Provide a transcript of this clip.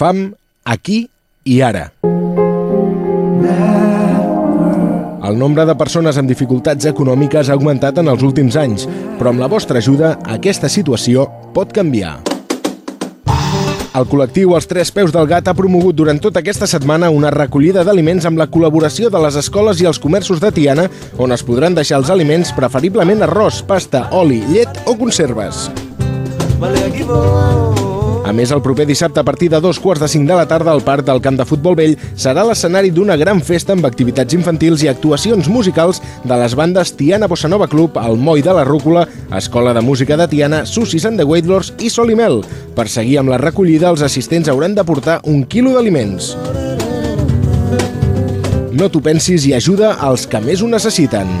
Fam, aquí i ara. El nombre de persones amb dificultats econòmiques ha augmentat en els últims anys, però amb la vostra ajuda aquesta situació pot canviar. El col·lectiu Els Tres Peus del Gat ha promogut durant tota aquesta setmana una recollida d'aliments amb la col·laboració de les escoles i els comerços de Tiana, on es podran deixar els aliments, preferiblement arròs, pasta, oli, llet o conserves. A més, el proper dissabte a partir de dos quarts de cinc de la tarda al Parc del Camp de Futbol Vell serà l'escenari d'una gran festa amb activitats infantils i actuacions musicals de les bandes Tiana Bossa Nova Club, El Moll de la Rúcula, Escola de Música de Tiana, Susis and the Waitlors i Solimel. Per seguir amb la recollida, els assistents hauran de portar un quilo d'aliments. No t'ho pensis i ajuda als que més ho necessiten.